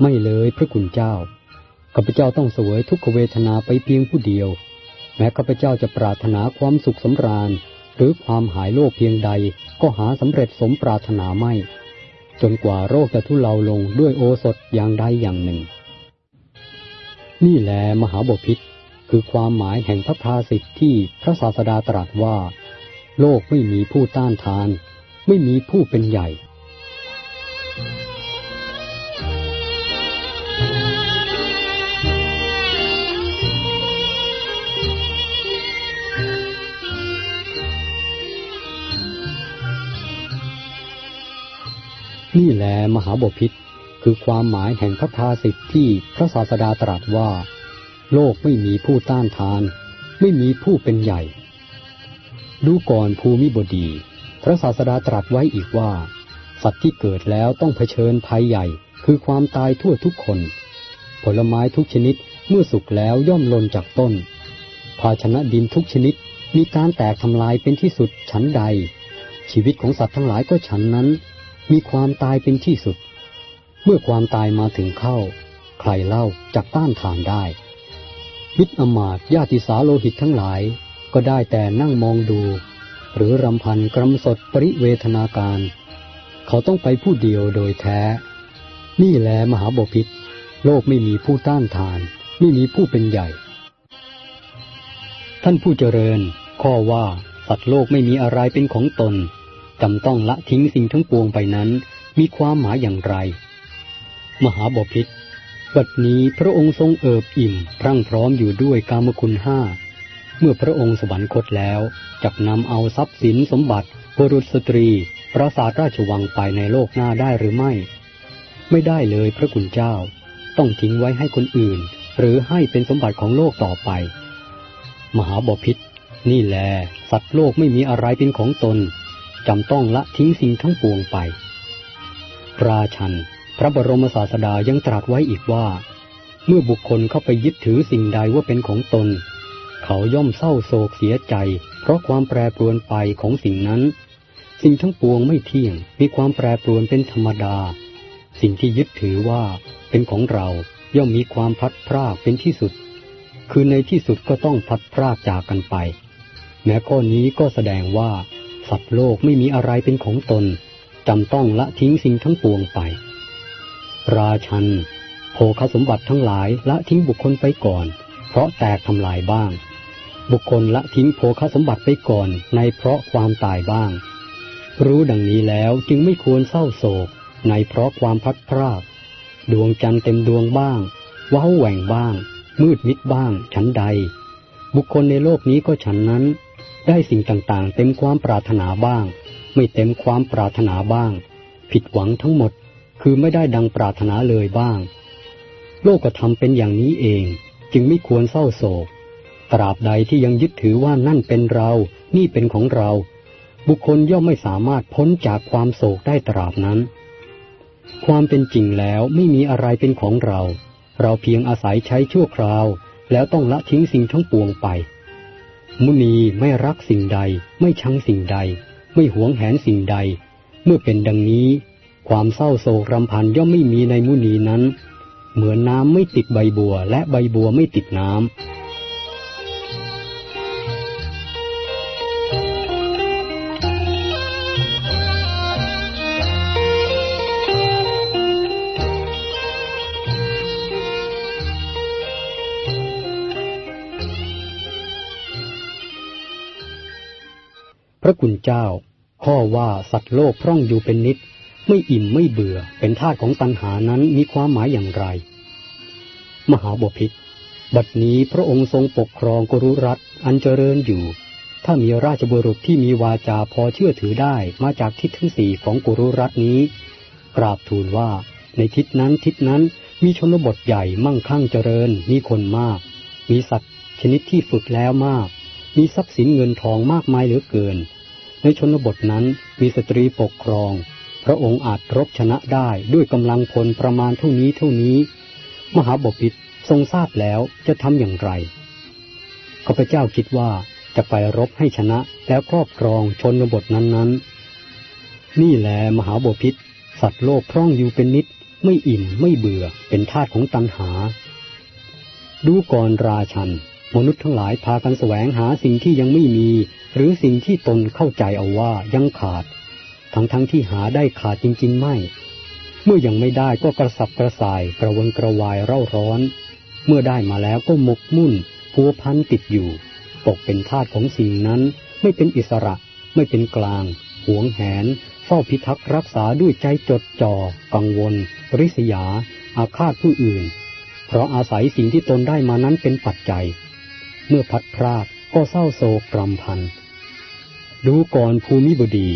ไม่เลยพระคุณเจ้าข้าพเจ้าต้องสวยทุกขเวทนาไปเพียงผู้เดียว แม้ข้าพเจ้าจะปรารถนาความสุขสำราญ หรือความหายโรคเพียงใดก็หาสำเร็จสมปรารถนาไม่ จนกว่าโรคจะทุเลาลงด้วยโอสถอย่างใดอย่างหนึ่ง นี่แหละมหาบพิษคือความหมายแห่งพระภาสิทธิ์ที่พระศาสดาตรัสว่า โลกไม่มีผู้ต้านทาน ไม่มีผู้เป็นใหญ่ นี่แหละมหาบพิษคือความหมายแห่งพระภาสิทธิ์ที่พระศาสดาตรัสว่า โลกไม่มีผู้ต้านทาน ไม่มีผู้เป็นใหญ่ ดูก่อนภูมิบดี พระศาสดาตรัสไว้อีกว่า สัตว์ที่เกิดแล้วต้องเผชิญภัยใหญ่ คือความตายทั่วทุกคน ผลไม้ทุกชนิดเมื่อสุกแล้วย่อมลนจากต้น ภาชนะดินทุกชนิดมีการแตกทำลายเป็นที่สุดชั้นใด ชีวิตของสัตว์ทั้งหลายก็ฉันนั้น มีความตายเป็นที่สุด เมื่อความตายมาถึงเข้า ใครเล่าจักต้านทานได้มิตรอมาตญาติสาโลหิตทั้งหลาย ก็ได้แต่นั่งมองดู หรือรำพันกรำสดปริเวทนาการ เขาต้องไปผู้เดียวโดยแท้ นี่แหละมหาบพิษโลกไม่มีผู้ต้านทาน ไม่มีผู้เป็นใหญ่ ท่านผู้เจริญ ข้อว่าสัตว์โลกไม่มีอะไรเป็นของตน จำต้องละทิ้งสิ่งทั้งปวงไปนั้น มีความหมายอย่างไร มหาบพิษบัดนี้พระองค์ทรงเอิบอิ่ม พรั่งพร้อมอยู่ด้วยกามคุณห้า เมื่อพระองค์สวรรคตแล้วจักนำเอาทรัพย์สินสมบัติบุรุษสตรี ปราสาทราชวังไปในโลกหน้าได้หรือไม่ ไม่ได้เลยพระคุณเจ้า ต้องทิ้งไว้ให้คนอื่น หรือให้เป็นสมบัติของโลกต่อไป มหาบพิษนี่แลสัตว์โลกไม่มีอะไรเป็นของตน จำต้องละทิ้งสิ่งทั้งปวงไป ราชัน พระบรมศาสดายังตรัสไว้อีกว่า เมื่อบุคคลเข้าไปยึดถือสิ่งใดว่าเป็นของตน เขาย่อมเศร้าโศกเสียใจ เพราะความแปรปรวนไปของสิ่งนั้น สิ่งทั้งปวงไม่เที่ยง มีความแปรปรวนเป็นธรรมดา สิ่งที่ยึดถือว่าเป็นของเราย่อมมีความพัดพรากเป็นที่สุด คือในที่สุดก็ต้องพัดพรากจากกันไป แม้ข้อนี้ก็แสดงว่า สัตว์โลกไม่มีอะไรเป็นของตนจำต้องละทิ้งสิ่งทั้งปวงไป ราชันโภคสมบัติทั้งหลายละทิ้งบุคคลไปก่อน เพราะแตกทำลายบ้าง บุคคลละทิ้งโภคสมบัติไปก่อนในเพราะความตายบ้าง รู้ดังนี้แล้วจึงไม่ควรเศร้าโศก ในเพราะความพัดพรากดวงจันทร์เต็มดวงบ้าง ว้าแหว่งบ้าง มืดมิดบ้าง ฉันใด บุคคลในโลกนี้ก็ฉันนั้น ได้สิ่งต่างๆ เต็มความปรารถนาบ้าง ไม่เต็มความปรารถนาบ้าง ผิดหวังทั้งหมดคือไม่ได้ดังปรารถนาเลยบ้าง โลกก็ทำเป็นอย่างนี้เอง จึงไม่ควรเศร้าโศก ตราบใดที่ยังยึดถือว่านั่นเป็นเรา นี่เป็นของเรา บุคคลย่อมไม่สามารถพ้นจากความโศกได้ตราบนั้น ความเป็นจริงแล้วไม่มีอะไรเป็นของเรา เราเพียงอาศัยใช้ชั่วคราว แล้วต้องละทิ้งสิ่งทั้งปวงไป มุนีไม่รักสิ่งใด ไม่ชังสิ่งใด ไม่หวงแหนสิ่งใด เมื่อเป็นดังนี้ ความเศร้าโศกรำพันย่อมไม่มีในมุนีนั้น เหมือนน้ำไม่ติดใบบัวและใบบัวไม่ติดน้ำ พระคุณเจ้า ข้อว่าสัตว์โลกพร่องอยู่เป็นนิด ไม่อิ่มไม่เบื่อเป็นธาตุของตัณหานั้นมีความหมายอย่างไร มหาบพิษบัดนี้พระองค์ทรงปกครองกรุรัตอันเจริญอยู่ ถ้ามีราชบุรุษที่มีวาจาพอเชื่อถือได้มาจากทิศทั้งสี่ของกุรุรัตนี้ กราบทูลว่าในทิศนั้นทิศนั้นมีชนบทใหญ่มั่งคั่งเจริญมีคนมาก มีสัตว์ชนิดที่ฝึกแล้วมาก มีทรัพย์สินเงินทองมากมายเหลือเกิน ในชนบทนั้นมีสตรีปกครอง พระองค์อาจรบชนะได้ด้วยกำลังพลประมาณเท่านี้เท่านี้ มหาบพิตรทรงทราบแล้วจะทำอย่างไรข้าพเจ้าคิดว่าจะไปรบให้ชนะแล้วครอบครองชนบทนั้นๆ นี่แหละมหาบพิตรสัตว์โลกพร่องอยู่เป็นนิด ไม่อิ่มไม่เบื่อเป็นทาสของตันหา ดูก่อนราชัน มนุษย์ทั้งหลายพากันแสวงหาสิ่งที่ยังไม่มี หรือสิ่งที่ตนเข้าใจเอาว่ายังขาด ทั้งทั้งที่หาได้ขาดจริง ๆ ไม่ เมื่อยังไม่ได้ก็กระสับกระส่ายกระวนกระวายเร่าร้อน เมื่อได้มาแล้วก็หมกมุ่นพัวพันติดอยู่ ตกเป็นทาสของสิ่งนั้น ไม่เป็นอิสระ ไม่เป็นกลาง หวงแหน เฝ้าพิทักษ์รักษาด้วยใจจดจอ่อกังวล ริษยา อาฆาตผู้อื่น เพราะอาศัยสิ่งที่ตนได้มานั้นเป็นปัจจัย เมื่อพัดพรากก็เศร้าโศกรำพัน ดูก่อนภูมิบดี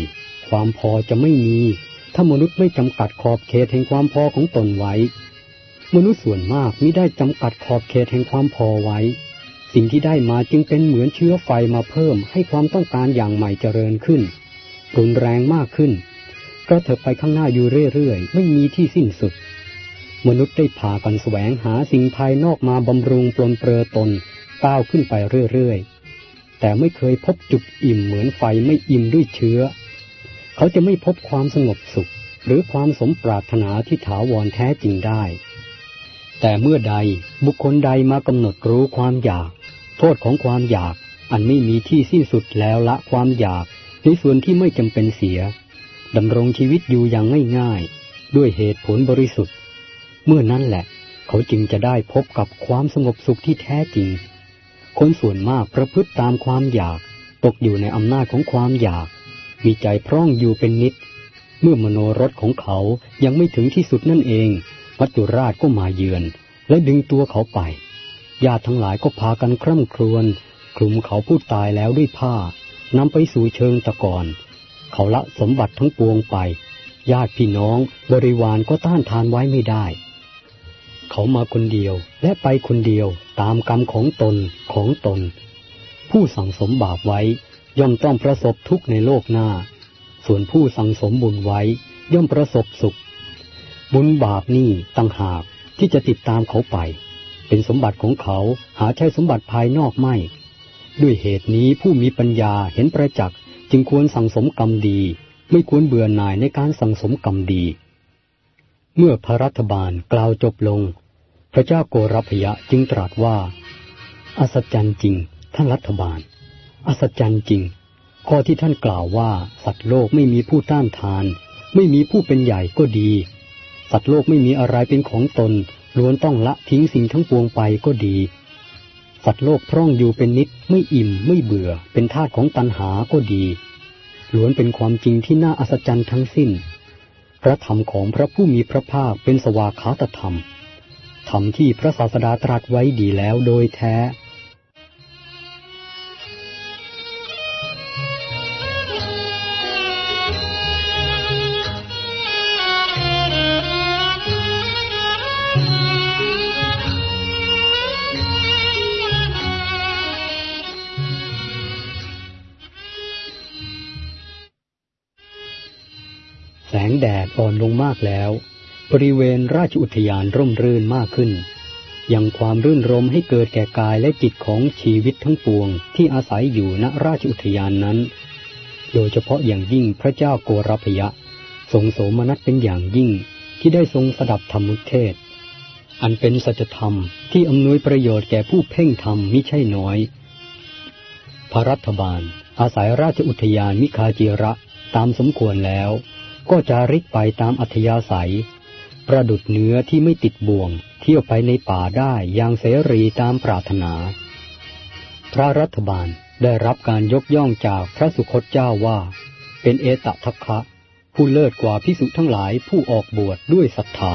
ความพอจะไม่มี ถ้ามนุษย์ไม่จำกัดขอบเขตแห่งความพอของตนไว้ มนุษย์ส่วนมากมิได้จำกัดขอบเขตแห่งความพอไว้ สิ่งที่ได้มาจึงเป็นเหมือนเชื้อไฟมาเพิ่มให้ความต้องการอย่างใหม่เจริญขึ้น รุนแรงมากขึ้นกระเถิบไปข้างหน้าอยู่เรื่อยๆ ไม่มีที่สิ้นสุด มนุษย์ได้พากันแสวงหาสิ่งภายนอกมาบำรุงปลนเปลือตน ก้าวขึ้นไปเรื่อยๆ แต่ไม่เคยพบจุดอิ่มเหมือนไฟไม่อิ่มด้วยเชื้อ เขาจะไม่พบความสงบสุข หรือความสมปรารถนาที่ถาวรแท้จริงได้ แต่เมื่อใดบุคคลใดมากำหนดรู้ความอยาก โทษของความอยากอันไม่มีที่สิ้นสุดแล้วละความอยากในส่วนที่ไม่จำเป็นเสียดำรงชีวิตอยู่อย่างง่ายๆ ด้วยเหตุผลบริสุทธิ์ เมื่อนั้นแหละ เขาจึงจะได้พบกับความสงบสุขที่แท้จริง คนส่วนมากประพฤติตามความอยาก ตกอยู่ในอำนาจของความอยาก มีใจพร่องอยู่เป็นนิด เมื่อมโนรสของเขายังไม่ถึงที่สุดนั่นเองวัตุราชก็มาเยือน และดึงตัวเขาไปญาติทั้งหลายก็พากันคร่ำครวญคลุมเขาผู้ตายแล้วด้วยผ้านำไปสู่เชิงตะกอนเขาละสมบัติทั้งปวงไป ญาติพี่น้องบริวารก็ต้านทานไว้ไม่ได้ เขามาคนเดียวและไปคนเดียวตามกรรมของตนของตน ผู้สั่งสมบาปไว้ย่อมต้องประสบทุกข์ในโลกหน้า ส่วนผู้สั่งสมบุญไว้ย่อมประสบสุข บุญบาปนี่ต่างหากที่จะติดตามเขาไป เป็นสมบัติของเขาหาใช่สมบัติภายนอกไม่ ด้วยเหตุนี้ผู้มีปัญญาเห็นประจักษ์จึงควรสั่งสมกรรมดี ไม่ควรเบื่อหน่ายในการสั่งสมกรรมดี เมื่อพระรัฐบาลกล่าวจบลง พระเจ้าโกรพยะจึงตรัสว่า อัศจรรย์จริง ท่านรัฐบาล อัศจรรย์จริง ข้อที่ท่านกล่าวว่า สัตว์โลกไม่มีผู้ต้านทาน ไม่มีผู้เป็นใหญ่ก็ดี สัตว์โลกไม่มีอะไรเป็นของตน ล้วนต้องละทิ้งสิ่งทั้งปวงไปก็ดี สัตว์โลกพร่องอยู่เป็นนิด ไม่อิ่มไม่เบื่อ เป็นทาสของตัณหาก็ดี ล้วนเป็นความจริงที่น่าอัศจรรย์ทั้งสิ้น ระธรรมของพระผู้มีพระภาคเป็นสวากขาตธรรม ธรรมที่พระศาสดาตรัสไว้ดีแล้วโดยแท้ แดดอ่อนลงมากแล้ว บริเวณราชอุทยานร่มรื่นมากขึ้น ยังความรื่นรมให้เกิดแก่กายและจิตของชีวิตทั้งปวงที่อาศัยอยู่ณราชอุทยานนั้น โดยเฉพาะอย่างยิ่งพระเจ้าโกรพยะ ทรงโสมนัสเป็นอย่างยิ่งที่ได้ทรงสดับธรรมุเทศ อันเป็นสัจธรรมที่อำนวยประโยชน์แก่ผู้เพ่งธรรมมิใช่น้อย พระรัฐบาลอาศัยราชอุทยานมิคาจิระตามสมควรแล้ว ก็จะริกไปตามอัธยาศัย ประดุดเนื้อที่ไม่ติดบ่วง เที่ยวไปในป่าได้อย่างเสรีตามปรารถนา พระรัฐบาลได้รับการยกย่องจากพระสุคตเจ้าว่า เป็นเอตทัคคะ ผู้เลิศกว่าพิสุทั้งหลายผู้ออกบวชดด้วยศรัทธา